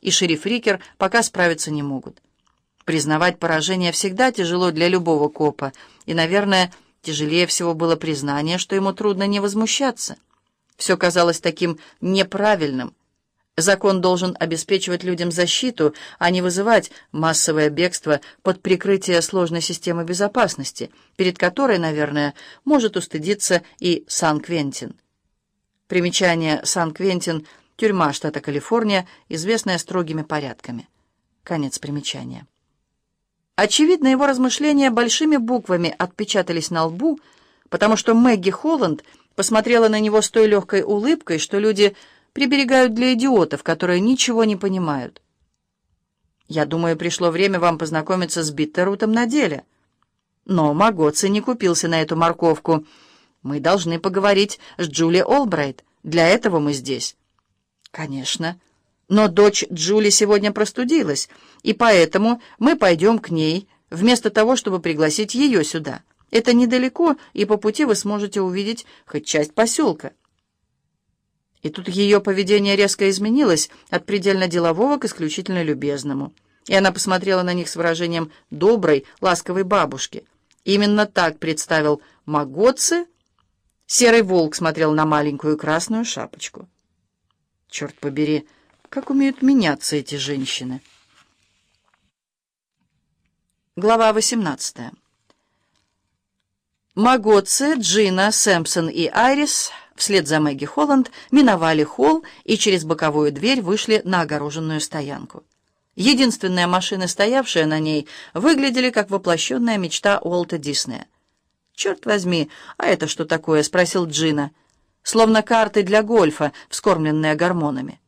и шериф Рикер пока справиться не могут. Признавать поражение всегда тяжело для любого копа, и, наверное, тяжелее всего было признание, что ему трудно не возмущаться. Все казалось таким неправильным. Закон должен обеспечивать людям защиту, а не вызывать массовое бегство под прикрытие сложной системы безопасности, перед которой, наверное, может устыдиться и Сан-Квентин. Примечание «Сан-Квентин» — тюрьма штата Калифорния, известная строгими порядками. Конец примечания. Очевидно, его размышления большими буквами отпечатались на лбу, потому что Мэгги Холланд посмотрела на него с той легкой улыбкой, что люди приберегают для идиотов, которые ничего не понимают. «Я думаю, пришло время вам познакомиться с Биттерутом на деле». Но Магоци не купился на эту морковку. «Мы должны поговорить с Джули Олбрайт. Для этого мы здесь». «Конечно». Но дочь Джули сегодня простудилась, и поэтому мы пойдем к ней, вместо того, чтобы пригласить ее сюда. Это недалеко, и по пути вы сможете увидеть хоть часть поселка. И тут ее поведение резко изменилось от предельно делового к исключительно любезному. И она посмотрела на них с выражением доброй, ласковой бабушки. Именно так представил Магоцы. Серый волк смотрел на маленькую красную шапочку. «Черт побери!» Как умеют меняться эти женщины? Глава 18. Магоци, Джина, Сэмпсон и Айрис вслед за Мэгги Холланд миновали холл и через боковую дверь вышли на огороженную стоянку. Единственные машины, стоявшие на ней, выглядели как воплощенная мечта Уолта Диснея. «Черт возьми, а это что такое?» — спросил Джина. «Словно карты для гольфа, вскормленные гормонами».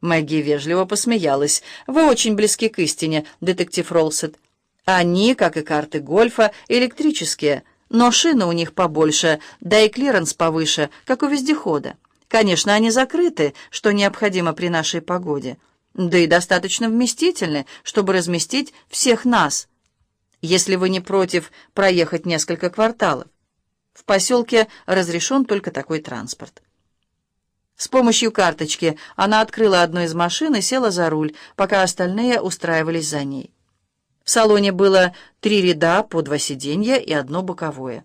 Мэгги вежливо посмеялась. «Вы очень близки к истине, детектив Ролсет. Они, как и карты гольфа, электрические, но шины у них побольше, да и клиренс повыше, как у вездехода. Конечно, они закрыты, что необходимо при нашей погоде, да и достаточно вместительны, чтобы разместить всех нас, если вы не против проехать несколько кварталов. В поселке разрешен только такой транспорт». С помощью карточки она открыла одну из машин и села за руль, пока остальные устраивались за ней. В салоне было три ряда по два сиденья и одно боковое.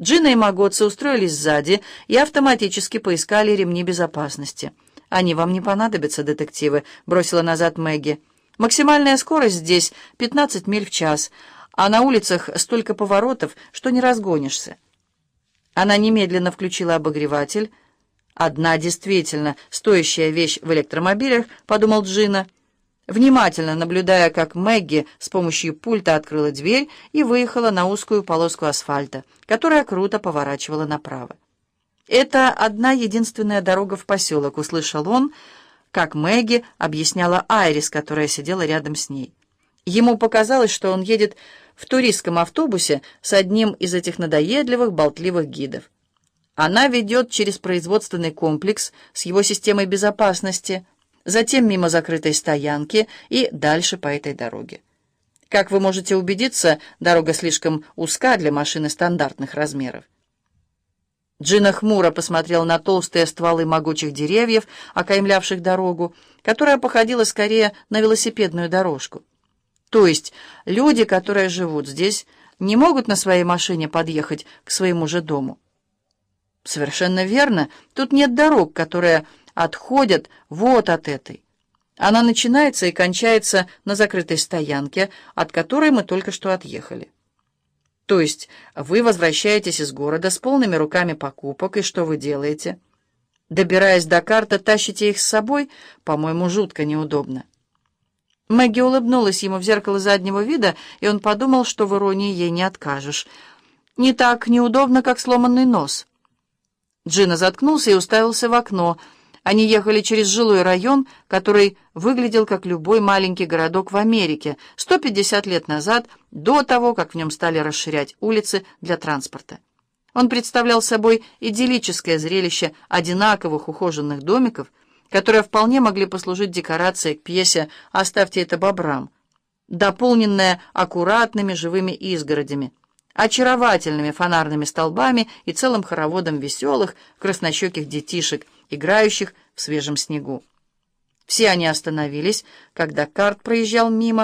Джина и Магоцы устроились сзади и автоматически поискали ремни безопасности. «Они вам не понадобятся, детективы», — бросила назад Мэгги. «Максимальная скорость здесь — 15 миль в час, а на улицах столько поворотов, что не разгонишься». Она немедленно включила обогреватель, «Одна действительно стоящая вещь в электромобилях», — подумал Джина, внимательно наблюдая, как Мэгги с помощью пульта открыла дверь и выехала на узкую полоску асфальта, которая круто поворачивала направо. «Это одна единственная дорога в поселок», — услышал он, как Мэгги объясняла Айрис, которая сидела рядом с ней. Ему показалось, что он едет в туристском автобусе с одним из этих надоедливых, болтливых гидов. Она ведет через производственный комплекс с его системой безопасности, затем мимо закрытой стоянки и дальше по этой дороге. Как вы можете убедиться, дорога слишком узка для машины стандартных размеров. Джина хмуро посмотрел на толстые стволы могучих деревьев, окаймлявших дорогу, которая походила скорее на велосипедную дорожку. То есть люди, которые живут здесь, не могут на своей машине подъехать к своему же дому. Совершенно верно. Тут нет дорог, которые отходят вот от этой. Она начинается и кончается на закрытой стоянке, от которой мы только что отъехали. То есть вы возвращаетесь из города с полными руками покупок, и что вы делаете? Добираясь до карта, тащите их с собой? По-моему, жутко неудобно. Мэгги улыбнулась ему в зеркало заднего вида, и он подумал, что в иронии ей не откажешь. Не так неудобно, как сломанный нос. Джина заткнулся и уставился в окно. Они ехали через жилой район, который выглядел как любой маленький городок в Америке 150 лет назад, до того, как в нем стали расширять улицы для транспорта. Он представлял собой идиллическое зрелище одинаковых ухоженных домиков, которые вполне могли послужить декорацией к пьесе «Оставьте это бобрам», дополненная аккуратными живыми изгородями очаровательными фонарными столбами и целым хороводом веселых, краснощеких детишек, играющих в свежем снегу. Все они остановились, когда карт проезжал мимо,